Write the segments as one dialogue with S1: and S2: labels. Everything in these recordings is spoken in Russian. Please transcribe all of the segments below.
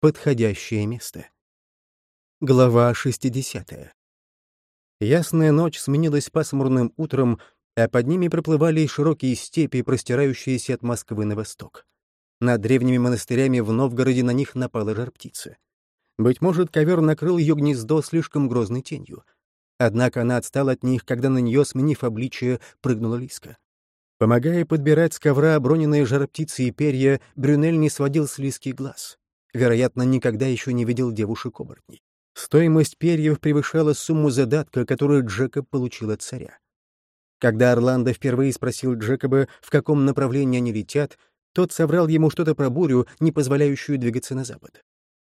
S1: Подходящее место. Глава 60. Ясная ночь сменилась пасмурным утром, а под ними проплывали широкие степи, простирающиеся от Москвы на восток. Над древними монастырями в Новгороде на них напала жар-птица. Быть может, ковер накрыл ее гнездо слишком грозной тенью. Однако она отстала от них, когда на нее, сменив обличие, прыгнула Лиска. Помогая подбирать с ковра оброненные жар-птицы и перья, Брюнель не сводил с Лиски глаз. Вероятно, никогда еще не видел девушек-оборотней. Стоимость перьев превышала сумму задатка, которую Джекоб получил от царя. Когда Орландо впервые спросил Джекоба, в каком направлении они летят, тот соврал ему что-то про бурю, не позволяющую двигаться на запад.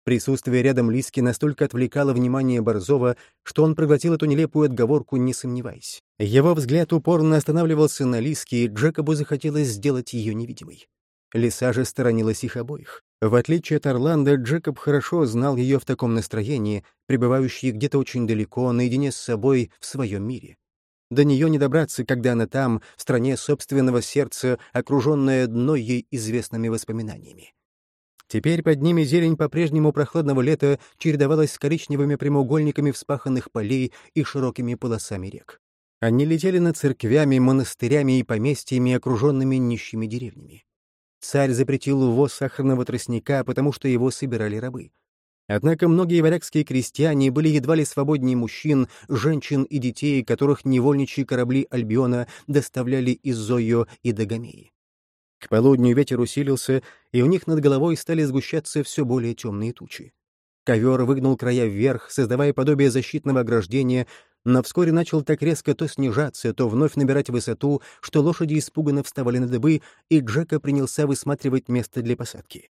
S1: Присутствие рядом Лиски настолько отвлекало внимание Борзова, что он проглотил эту нелепую отговорку, не сомневаясь. Его взгляд упорно останавливался на Лиске, и Джекобу захотелось сделать ее невидимой. Лиса же сторонилась их обоих. В отличие от Орландо, Джекоб хорошо знал ее в таком настроении, пребывающей где-то очень далеко, наедине с собой, в своем мире. До нее не добраться, когда она там, в стране собственного сердца, окруженная одной ей известными воспоминаниями. Теперь под ними зелень по-прежнему прохладного лета чередовалась с коричневыми прямоугольниками вспаханных полей и широкими полосами рек. Они летели над церквями, монастырями и поместьями, окруженными нищими деревнями. Царь запретил увоз сахарного тростника, потому что его собирали рабы. Однако многие варягские крестьяне были едва ли свободнее мужчин, женщин и детей, которых невольничьи корабли Альбиона доставляли из Зойо и Дагомеи. К полудню ветер усилился, и у них над головой стали сгущаться все более темные тучи. Ковер выгнул края вверх, создавая подобие защитного ограждения, но вскоре начал так резко то снижаться, то вновь набирать высоту, что лошади испуганно вставали на дыбы, и Джека принялся высматривать место для посадки.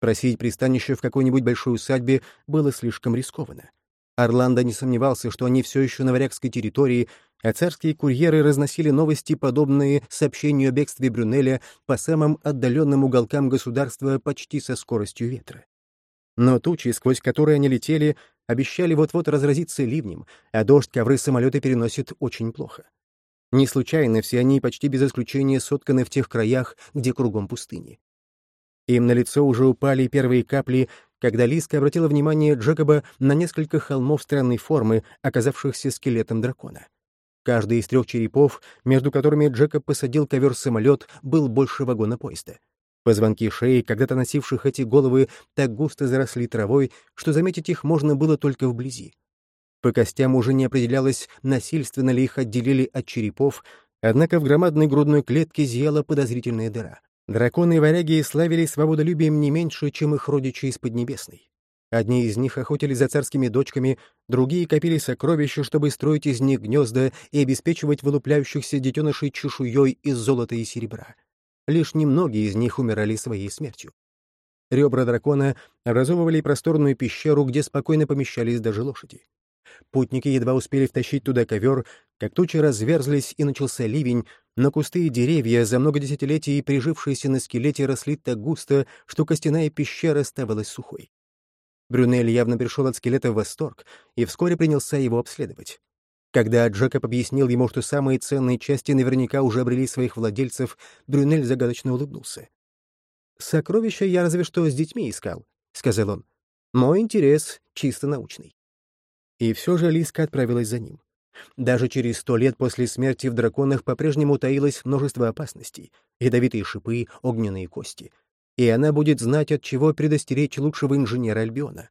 S1: Просить пристанище в какой-нибудь большой усадьбе было слишком рискованно. Орландо не сомневался, что они все еще на варягской территории, а царские курьеры разносили новости, подобные сообщению о бегстве Брюнеля по самым отдаленным уголкам государства почти со скоростью ветра. Но тучи, сквозь которые они летели, обещали вот-вот разразиться ливнем, а дождь ковры самолеты переносит очень плохо. Не случайно все они почти без исключения сотканы в тех краях, где кругом пустыни. Им на лицо уже упали первые капли, когда Лиска обратила внимание Джекоба на несколько холмов странной формы, оказавшихся скелетом дракона. Каждый из трех черепов, между которыми Джекоб посадил ковер-самолет, был больше вагона поезда. Позвонки шеи, когда-то носивших эти головы, так густо заросли травой, что заметить их можно было только вблизи. По костям уже не определялось, насильственно ли их отделили от черепов, однако в громадной грудной клетке зияла подозрительная дыра. Драконы и варяги славились свободолюбием не меньше, чем их родичи из Поднебесной. Одни из них охотились за царскими дочками, другие копили сокровища, чтобы строить из них гнезда и обеспечивать вылупляющихся детенышей чешуей из золота и серебра. Лишь немногие из них умирали своей смертью. Ребра дракона образовывали просторную пещеру, где спокойно помещались даже лошади. Путники едва успели втащить туда ковер, как тучи разверзлись и начался ливень, но кусты и деревья, за много десятилетий прижившиеся на скелете, росли так густо, что костяная пещера оставалась сухой. Брюнель явно пришел от скелета в восторг и вскоре принялся его обследовать. Когда Джекоб объяснил ему, что самые ценные части наверняка уже обрели своих владельцев, Брюнель загадочно улыбнулся. «Сокровища я разве что с детьми искал», — сказал он. «Мой интерес чисто научный». И все же Лиска отправилась за ним. Даже через сто лет после смерти в драконах по-прежнему таилось множество опасностей — ядовитые шипы, огненные кости. И она будет знать, от чего предостеречь лучшего инженера Альбиона.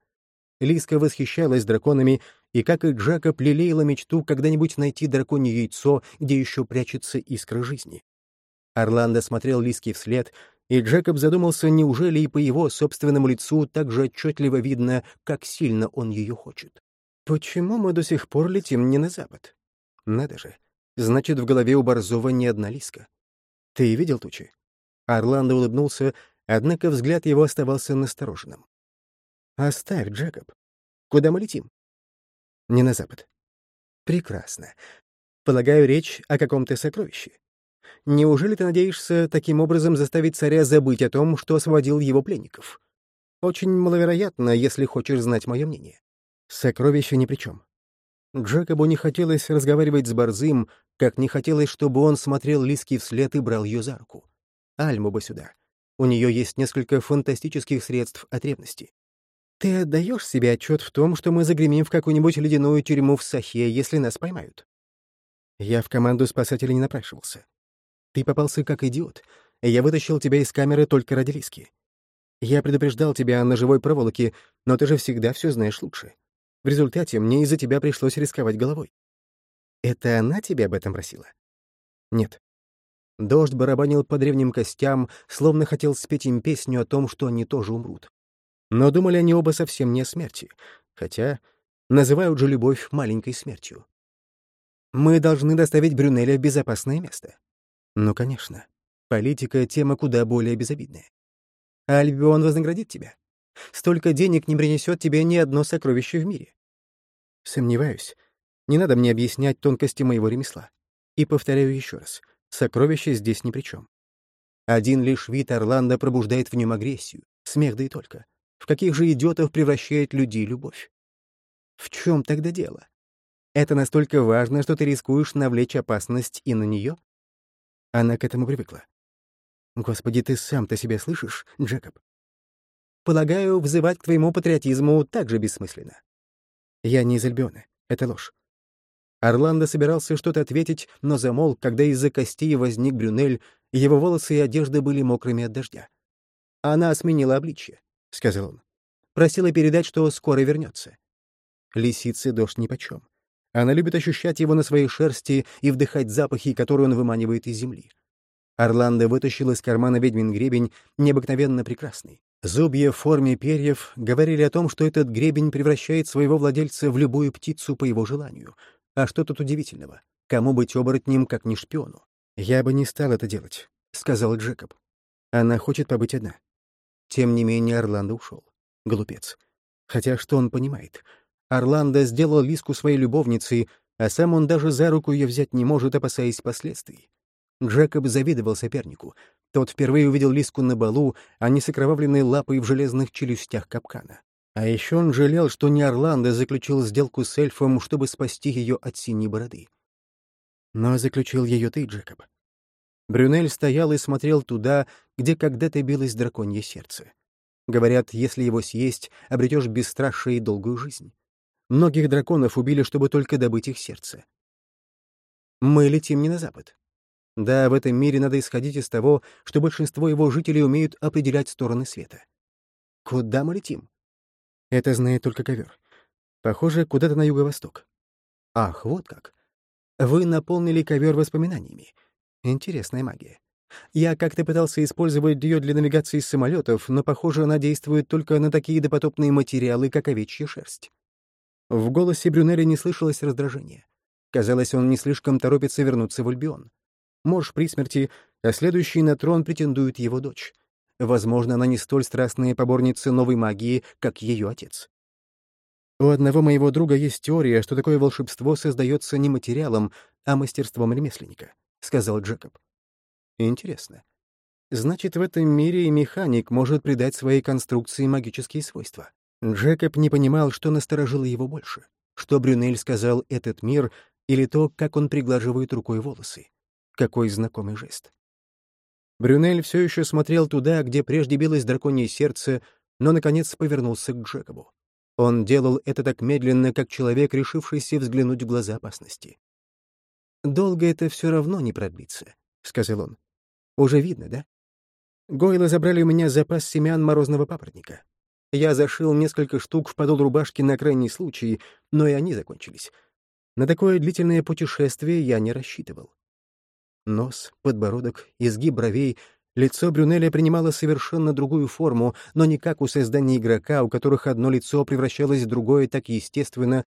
S1: Лиска восхищалась драконами и, как и Джакоб, лелеяла мечту когда-нибудь найти драконье яйцо, где еще прячется искра жизни. Орландо смотрел Лиске вслед, и Джекоб задумался, неужели и по его собственному лицу так же отчетливо видно, как сильно он ее хочет. Почему мы до сих пор летим не на запад? Надо же. Значит, в голове у Борзова не одна лиска. Ты видел тучи? Орландо улыбнулся, однако взгляд его оставался настороженным. Оставь, Джекоб. Куда мы летим? Не на запад. Прекрасно. Полагаю, речь о каком-то сокровище. Неужели ты надеешься таким образом заставить царя забыть о том, что освободил его пленников? Очень маловероятно, если хочешь знать мое мнение. Сокровище ни при чем. Джекобу не хотелось разговаривать с Борзым, как не хотелось, чтобы он смотрел Лиски вслед и брал ее за руку. Альму бы сюда. У нее есть несколько фантастических средств от ревности. «Ты отдаешь себе отчет в том, что мы загремим в какую-нибудь ледяную тюрьму в Сахе, если нас поймают?» Я в команду спасателей не напрашивался. Ты попался как идиот, и я вытащил тебя из камеры только ради Лиски. Я предупреждал тебя о ножевой проволоке, но ты же всегда все знаешь лучше. В результате мне из-за тебя пришлось рисковать головой. Это она тебя об этом просила? Нет. Дождь барабанил по древним костям, словно хотел спеть им песню о том, что они тоже умрут. Но думали они оба совсем не о смерти, хотя называют же любовь маленькой смертью. Мы должны доставить Брюнеля в безопасное место. Ну, конечно. Политика — тема куда более безобидная. Альбион вознаградит тебя. Столько денег не принесет тебе ни одно сокровище в мире. Сомневаюсь. Не надо мне объяснять тонкости моего ремесла. И повторяю еще раз. Сокровище здесь ни при чем. Один лишь вид Орландо пробуждает в нем агрессию, смех да и только. В каких же идиотов превращает людей любовь? В чем тогда дело? Это настолько важно, что ты рискуешь навлечь опасность и на нее? Она к этому привыкла. Господи, ты сам-то себя слышишь, Джекоб? Полагаю, взывать к твоему патриотизму также бессмысленно. Я не из Альбиона. Это ложь. Орландо собирался что-то ответить, но замолк, когда из-за костей возник Брюнель, его волосы и одежда были мокрыми от дождя. «Она сменила обличье», — сказал он. «Просила передать, что скоро вернется». Лисицы дождь нипочем. Она любит ощущать его на своей шерсти и вдыхать запахи, которые он выманивает из земли. Орландо вытащил из кармана ведьмин гребень, необыкновенно прекрасный. Зубья в форме перьев говорили о том, что этот гребень превращает своего владельца в любую птицу по его желанию. А что тут удивительного? Кому быть оборотнем, как не шпиону? «Я бы не стал это делать», — сказал Джекоб. «Она хочет побыть одна». Тем не менее Орландо ушел. Глупец. Хотя что он понимает? Орландо сделал Лиску своей любовницей, а сам он даже за руку ее взять не может, опасаясь последствий. Джекоб завидовал сопернику. Тот впервые увидел Лиску на балу, а не с окровавленной лапой в железных челюстях капкана. А еще он жалел, что не Орландо заключил сделку с эльфом, чтобы спасти ее от синей бороды. Но заключил ее ты, Джекоб. Брюнель стоял и смотрел туда, где когда-то билось драконье сердце. Говорят, если его съесть, обретешь бесстрашие и долгую жизнь. Многих драконов убили, чтобы только добыть их сердце. Мы летим не на запад. Да, в этом мире надо исходить из того, что большинство его жителей умеют определять стороны света. Куда мы летим? Это знает только ковер. Похоже, куда-то на юго-восток. Ах, вот как. Вы наполнили ковер воспоминаниями. Интересная магия. Я как-то пытался использовать ее для навигации самолетов, но, похоже, она действует только на такие допотопные материалы, как овечья шерсть. В голосе Брюнеля не слышалось раздражения. Казалось, он не слишком торопится вернуться в Альбион. Муж при смерти, а следующий на трон претендует его дочь. Возможно, она не столь страстная поборница новой магии, как ее отец. У одного моего друга есть теория, что такое волшебство создается не материалом, а мастерством ремесленника, — сказал Джекоб. Интересно. Значит, в этом мире и механик может придать своей конструкции магические свойства. Джекоб не понимал, что насторожило его больше. Что Брюнель сказал «этот мир» или то, как он приглаживает рукой волосы. Какой знакомый жест. Брюнель все еще смотрел туда, где прежде билось драконье сердце, но, наконец, повернулся к Джекобу. Он делал это так медленно, как человек, решившийся взглянуть в глаза опасности. «Долго это все равно не продлится», — сказал он. «Уже видно, да? Гойлы забрали у меня запас семян морозного папоротника. Я зашил несколько штук в подол рубашки на крайний случай, но и они закончились. На такое длительное путешествие я не рассчитывал. Нос, подбородок, изгиб бровей, лицо Брюнеля принимало совершенно другую форму, но не как у создания игрока, у которых одно лицо превращалось в другое так естественно,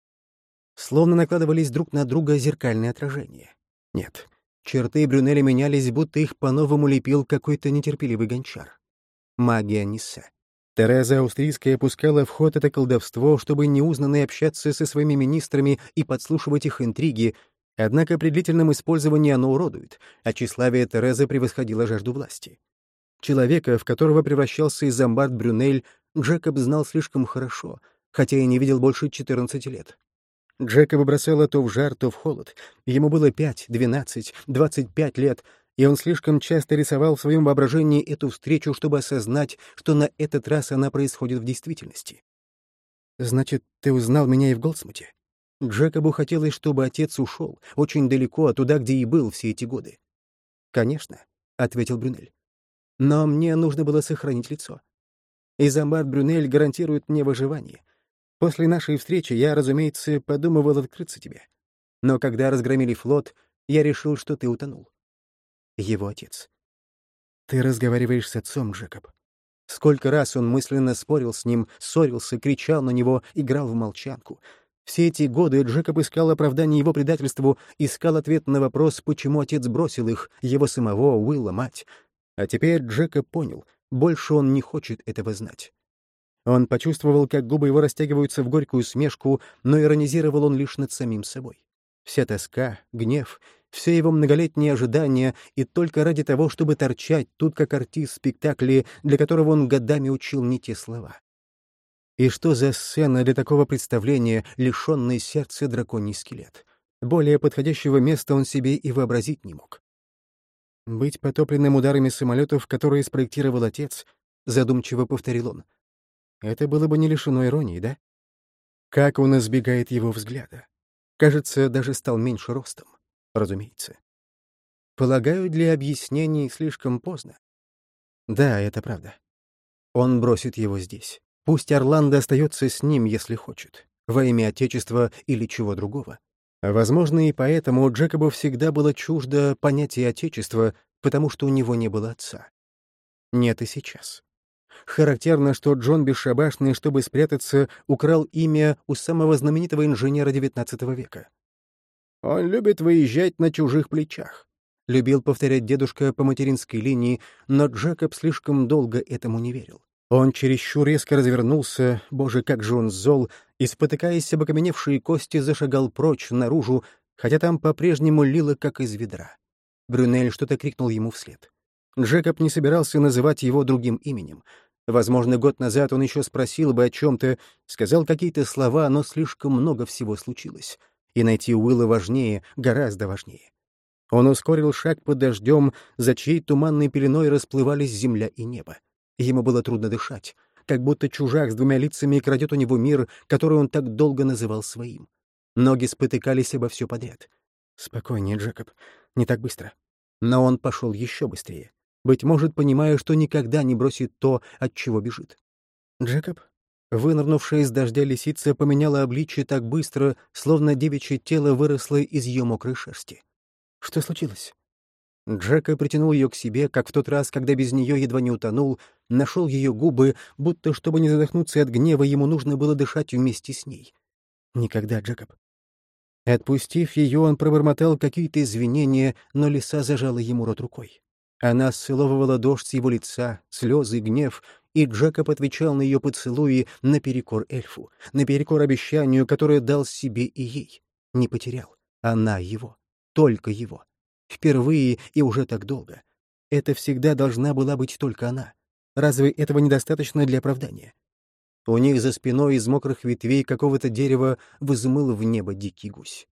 S1: словно накладывались друг на друга зеркальные отражения. Нет, черты Брюнеля менялись, будто их по-новому лепил какой-то нетерпеливый гончар. Магия Нисса. Тереза Австрийская пускала в ход это колдовство, чтобы неузнанно общаться со своими министрами и подслушивать их интриги, однако при длительном использовании оно уродует, а тщеславие Терезы превосходило жажду власти. Человека, в которого превращался Изамбард Брюнель, Джекоб знал слишком хорошо, хотя и не видел больше 14 лет. Джекоба бросало то в жар, то в холод. Ему было 5, 12, 25 лет — и он слишком часто рисовал в своем воображении эту встречу, чтобы осознать, что на этот раз она происходит в действительности. «Значит, ты узнал меня и в Голдсмуте?» Джекобу хотелось, чтобы отец ушел, очень далеко, туда, где и был все эти годы. «Конечно», — ответил Брюнель. «Но мне нужно было сохранить лицо. Изамбард Брюнель гарантирует мне выживание. После нашей встречи я, разумеется, подумывал открыться тебе. Но когда разгромили флот, я решил, что ты утонул. Его отец. Ты разговариваешь с отцом, Джекоб. Сколько раз он мысленно спорил с ним, ссорился, кричал на него, играл в молчанку. Все эти годы Джекоб искал оправдание его предательству, искал ответ на вопрос, почему отец бросил их, его самого, Уилла, мать. А теперь Джекоб понял, больше он не хочет этого знать. Он почувствовал, как губы его растягиваются в горькую смешку, но иронизировал он лишь над самим собой. Вся тоска, гнев, все его многолетние ожидания и только ради того, чтобы торчать тут как артист в спектакле, для которого он годами учил не те слова. И что за сцена для такого представления, лишенный сердца драконий скелет? Более подходящего места он себе и вообразить не мог. «Быть потопленным ударами самолетов, которые спроектировал отец», — задумчиво повторил он. «Это было бы не лишено иронии, да? Как он избегает его взгляда. Кажется, даже стал меньше ростом, разумеется. Полагаю, для объяснений слишком поздно. Да, это правда. Он бросит его здесь. Пусть Орландо остается с ним, если хочет, во имя Отечества или чего другого. Возможно, и поэтому Джекобу всегда было чуждо понятие Отечества, потому что у него не было отца. Нет и сейчас. Характерно, что Джон Бесшабашный, чтобы спрятаться, украл имя у самого знаменитого инженера XIX века. «Он любит выезжать на чужих плечах», — любил повторять дедушка по материнской линии, но Джекоб слишком долго этому не верил. Он чересчур резко развернулся, боже, как же он зол, и, спотыкаясь об окаменевшие кости, зашагал прочь, наружу, хотя там по-прежнему лило, как из ведра. Брюнель что-то крикнул ему вслед. Джекоб не собирался называть его другим именем. Возможно, год назад он еще спросил бы о чем-то, сказал какие-то слова, но слишком много всего случилось. И найти Уилла важнее, гораздо важнее. Он ускорил шаг под дождем, за чьей туманной пеленой расплывались земля и небо. Ему было трудно дышать, как будто чужак с двумя лицами крадет у него мир, который он так долго называл своим. Ноги спотыкались обо все подряд. «Спокойнее, Джекоб, не так быстро». Но он пошел еще быстрее, быть может, понимая, что никогда не бросит то, от чего бежит. «Джекоб?» Вынырнувшая из дождя лисица поменяла обличие так быстро, словно девичье тело выросло из ее мокрой шерсти. «Что случилось?» Джека притянул ее к себе, как в тот раз, когда без нее едва не утонул, нашел ее губы, будто, чтобы не задохнуться от гнева, ему нужно было дышать вместе с ней. Никогда, Джекоб. Отпустив ее, он пробормотал какие-то извинения, но лиса зажала ему рот рукой. Она ссыловывала дождь с его лица, слезы, гнев, и Джекоб отвечал на ее поцелуи наперекор эльфу, наперекор обещанию, которое дал себе и ей. Не потерял. Она его. Только его. Впервые и уже так долго. Это всегда должна была быть только она. Разве этого недостаточно для оправдания? У них за спиной из мокрых ветвей какого-то дерева взмыл в небо дикий гусь.